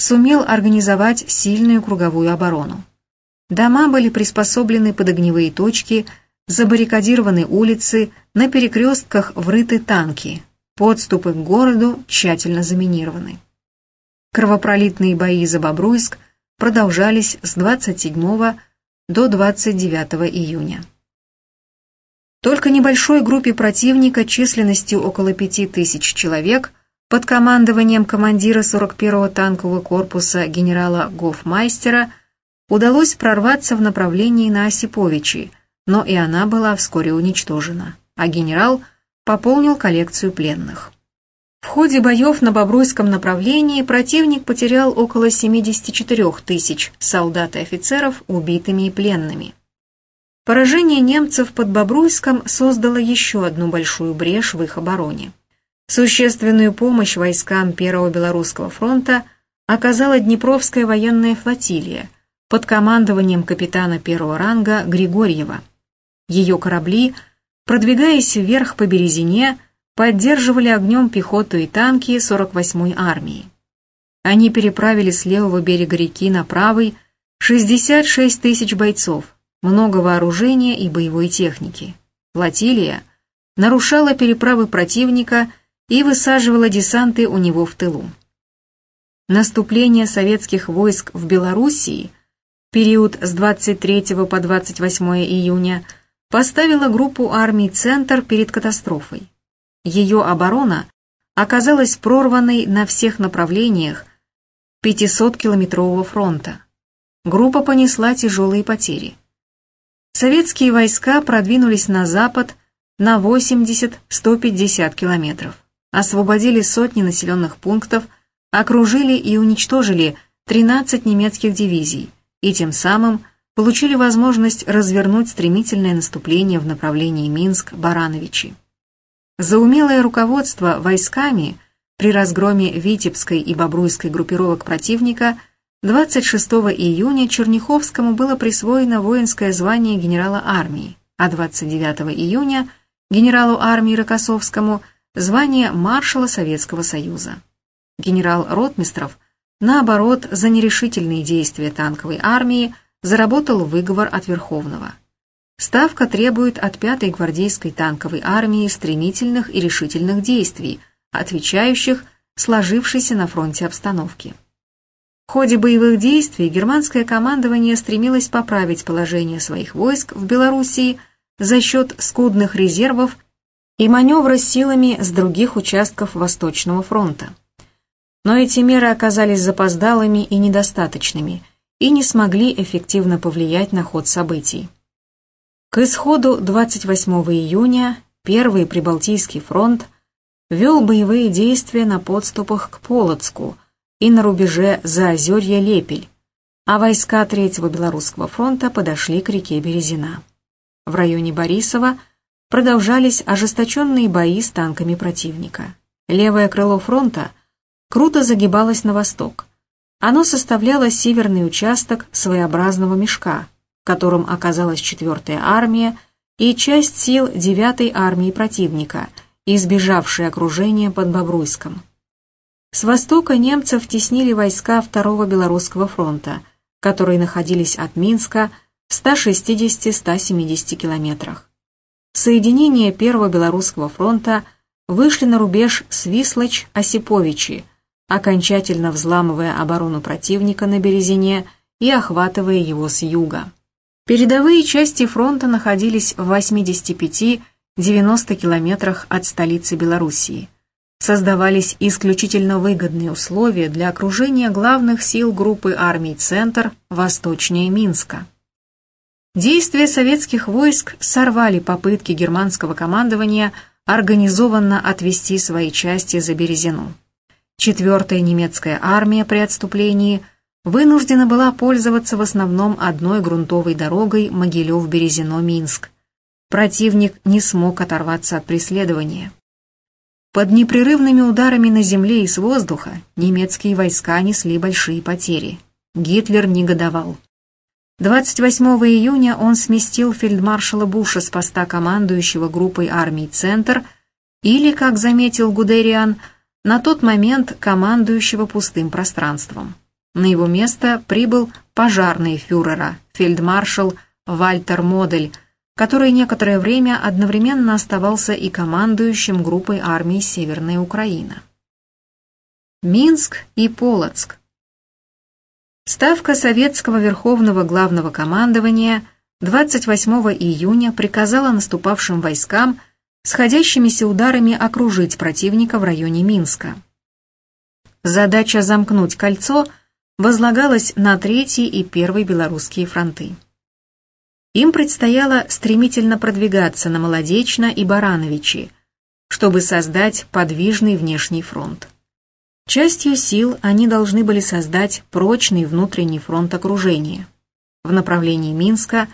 сумел организовать сильную круговую оборону. Дома были приспособлены под огневые точки, забаррикадированы улицы, на перекрестках врыты танки, подступы к городу тщательно заминированы. Кровопролитные бои за Бобруйск – продолжались с 27 до 29 июня. Только небольшой группе противника численностью около 5000 человек под командованием командира 41-го танкового корпуса генерала Гофмайстера удалось прорваться в направлении на Осиповичи, но и она была вскоре уничтожена, а генерал пополнил коллекцию пленных. В ходе боев на Бобруйском направлении противник потерял около 74 тысяч солдат и офицеров убитыми и пленными. Поражение немцев под Бобруйском создало еще одну большую брешь в их обороне. Существенную помощь войскам Первого Белорусского фронта оказала Днепровская военная флотилия под командованием капитана первого ранга Григорьева. Ее корабли, продвигаясь вверх по Березине, поддерживали огнем пехоту и танки 48-й армии. Они переправили с левого берега реки на правый 66 тысяч бойцов, много вооружения и боевой техники. Флотилия нарушала переправы противника и высаживала десанты у него в тылу. Наступление советских войск в Белоруссии, период с 23 по 28 июня, поставило группу армий «Центр» перед катастрофой. Ее оборона оказалась прорванной на всех направлениях 500-километрового фронта. Группа понесла тяжелые потери. Советские войска продвинулись на запад на 80-150 километров, освободили сотни населенных пунктов, окружили и уничтожили 13 немецких дивизий и тем самым получили возможность развернуть стремительное наступление в направлении Минск-Барановичи. За умелое руководство войсками при разгроме Витебской и Бобруйской группировок противника 26 июня Черняховскому было присвоено воинское звание генерала армии, а 29 июня генералу армии Рокоссовскому звание маршала Советского Союза. Генерал Ротмистров, наоборот, за нерешительные действия танковой армии заработал выговор от Верховного. Ставка требует от 5-й гвардейской танковой армии стремительных и решительных действий, отвечающих сложившейся на фронте обстановке. В ходе боевых действий германское командование стремилось поправить положение своих войск в Белоруссии за счет скудных резервов и маневра силами с других участков Восточного фронта. Но эти меры оказались запоздалыми и недостаточными и не смогли эффективно повлиять на ход событий. К исходу 28 июня Первый Прибалтийский фронт вел боевые действия на подступах к Полоцку и на рубеже Заозерья-Лепель, а войска Третьего Белорусского фронта подошли к реке Березина. В районе Борисова продолжались ожесточенные бои с танками противника. Левое крыло фронта круто загибалось на восток. Оно составляло северный участок своеобразного мешка, в котором оказалась 4-я армия и часть сил 9-й армии противника, избежавшие окружения под Бобруйском. С востока немцев теснили войска Второго Белорусского фронта, которые находились от Минска в 160-170 километрах. Соединения Первого Белорусского фронта вышли на рубеж Свислочь-Осиповичи, окончательно взламывая оборону противника на Березине и охватывая его с юга. Передовые части фронта находились в 85-90 километрах от столицы Белоруссии. Создавались исключительно выгодные условия для окружения главных сил группы армий «Центр» восточнее Минска. Действия советских войск сорвали попытки германского командования организованно отвести свои части за Березину. Четвертая немецкая армия при отступлении вынуждена была пользоваться в основном одной грунтовой дорогой Могилев-Березино-Минск. Противник не смог оторваться от преследования. Под непрерывными ударами на земле и с воздуха немецкие войска несли большие потери. Гитлер негодовал. 28 июня он сместил фельдмаршала Буша с поста командующего группой армий «Центр» или, как заметил Гудериан, на тот момент командующего пустым пространством. На его место прибыл пожарный фюрера, фельдмаршал Вальтер Модель, который некоторое время одновременно оставался и командующим группой армий Северная Украина. Минск и Полоцк Ставка Советского Верховного Главного Командования 28 июня приказала наступавшим войскам сходящимися ударами окружить противника в районе Минска. Задача замкнуть кольцо возлагалась на Третий и Первый Белорусские фронты. Им предстояло стремительно продвигаться на Молодечно и Барановичи, чтобы создать подвижный внешний фронт. Частью сил они должны были создать прочный внутренний фронт окружения. В направлении Минска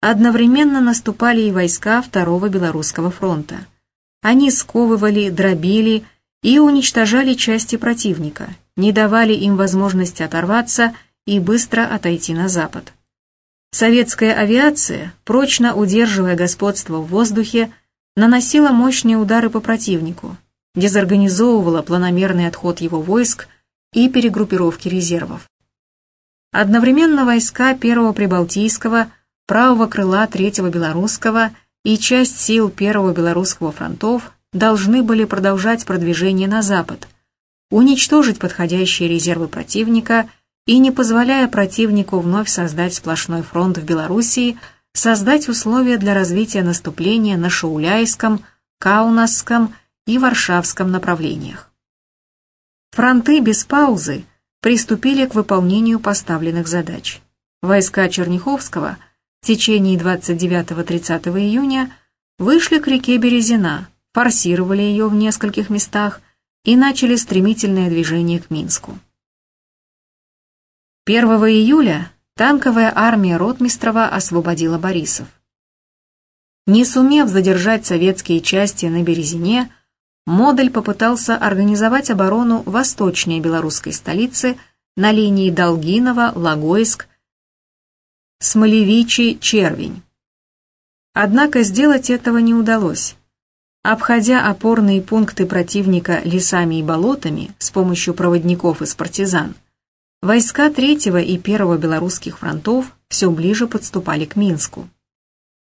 одновременно наступали и войска Второго Белорусского фронта. Они сковывали, дробили и уничтожали части противника, не давали им возможности оторваться и быстро отойти на запад. Советская авиация, прочно удерживая господство в воздухе, наносила мощные удары по противнику, дезорганизовывала планомерный отход его войск и перегруппировки резервов. Одновременно войска Первого Прибалтийского, правого крыла Третьего Белорусского и часть сил Первого Белорусского фронтов должны были продолжать продвижение на запад, уничтожить подходящие резервы противника и, не позволяя противнику вновь создать сплошной фронт в Белоруссии, создать условия для развития наступления на Шауляйском, Каунасском и Варшавском направлениях. Фронты без паузы приступили к выполнению поставленных задач. Войска Черняховского в течение 29-30 июня вышли к реке Березина, форсировали ее в нескольких местах и начали стремительное движение к Минску. 1 июля танковая армия Ротмистрова освободила Борисов. Не сумев задержать советские части на Березине, Модель попытался организовать оборону восточнее белорусской столицы на линии Долгинова, Логойск, Смолевичи, Червень. Однако сделать этого не удалось. Обходя опорные пункты противника лесами и болотами с помощью проводников из партизан, войска Третьего и Первого белорусских фронтов все ближе подступали к Минску.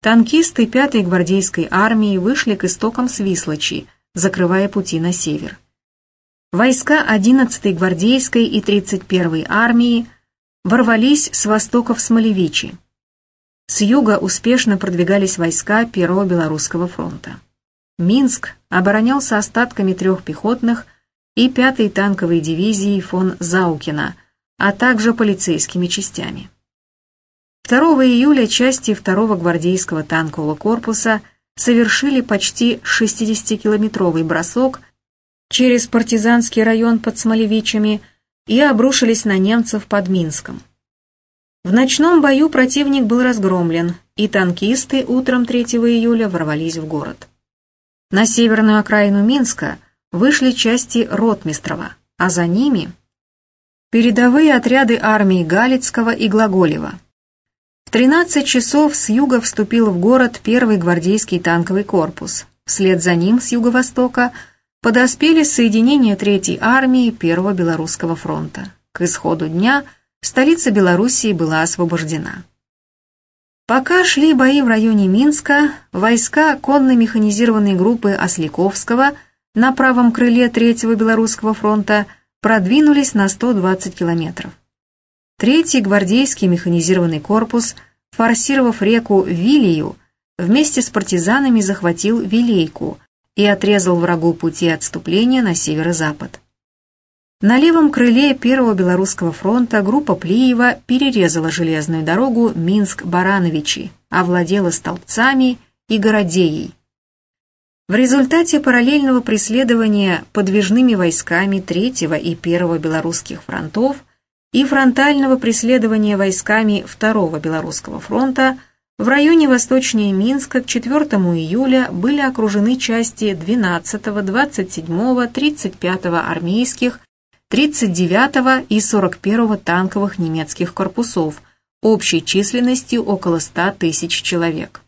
Танкисты 5-й гвардейской армии вышли к истокам Свислочи, закрывая пути на север. Войска 11-й гвардейской и 31-й армии ворвались с востока в Смолевичи. С юга успешно продвигались войска Первого Белорусского фронта. Минск оборонялся остатками трех пехотных и 5-й танковой дивизии фон Заукина, а также полицейскими частями. 2 июля части 2-го гвардейского танкового корпуса – совершили почти 60-километровый бросок через партизанский район под Смолевичами и обрушились на немцев под Минском. В ночном бою противник был разгромлен, и танкисты утром 3 июля ворвались в город. На северную окраину Минска вышли части Ротмистрова, а за ними передовые отряды армии Галицкого и Глаголева – в 13 часов с юга вступил в город первый гвардейский танковый корпус. Вслед за ним с юго-востока подоспели соединения Третьей армии Первого Белорусского фронта. К исходу дня столица Белоруссии была освобождена. Пока шли бои в районе Минска, войска конно-механизированной группы Осляковского на правом крыле Третьего Белорусского фронта продвинулись на 120 километров. Третий гвардейский механизированный корпус, форсировав реку Вилию, вместе с партизанами захватил Вилейку и отрезал врагу пути отступления на северо-запад. На левом крыле Первого Белорусского фронта группа Плиева перерезала железную дорогу Минск-Барановичи, овладела столбцами и городеей. В результате параллельного преследования подвижными войсками Третьего и Первого Белорусских фронтов и фронтального преследования войсками Второго Белорусского фронта в районе восточнее Минска к 4 июля были окружены части 12, 27, 35 армейских, 39 и 41 танковых немецких корпусов общей численностью около 100 тысяч человек.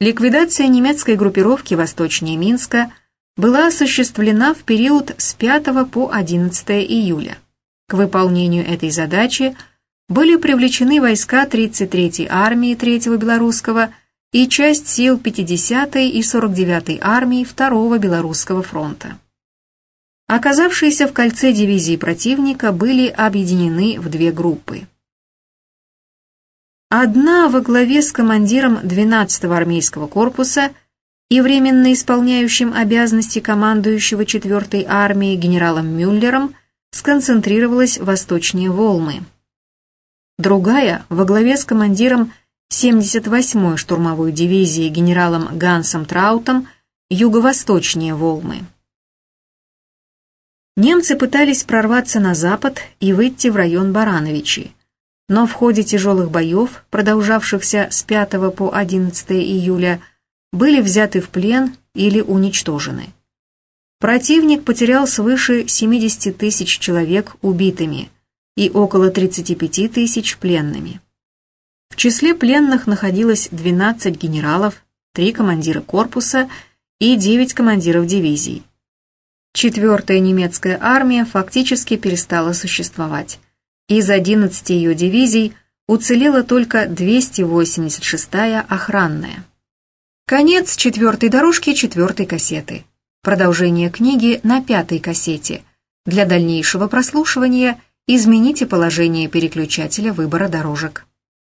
Ликвидация немецкой группировки восточнее Минска была осуществлена в период с 5 по 11 июля. К выполнению этой задачи были привлечены войска 33-й армии 3-го Белорусского и часть сил 50-й и 49-й армии 2-го Белорусского фронта. Оказавшиеся в кольце дивизии противника были объединены в две группы. Одна во главе с командиром 12-го армейского корпуса и временно исполняющим обязанности командующего 4-й армией генералом Мюллером – сконцентрировалась восточнее Волмы. Другая, во главе с командиром 78-й штурмовой дивизии генералом Гансом Траутом, юго-восточнее Волмы. Немцы пытались прорваться на запад и выйти в район Барановичи, но в ходе тяжелых боев, продолжавшихся с 5 по 11 июля, были взяты в плен или уничтожены. Противник потерял свыше 70 тысяч человек убитыми и около 35 тысяч пленными. В числе пленных находилось 12 генералов, 3 командира корпуса и 9 командиров дивизий. Четвертая немецкая армия фактически перестала существовать. Из 11 ее дивизий уцелела только 286-я охранная. Конец четвертой дорожки четвертой кассеты. Продолжение книги на пятой кассете. Для дальнейшего прослушивания измените положение переключателя выбора дорожек.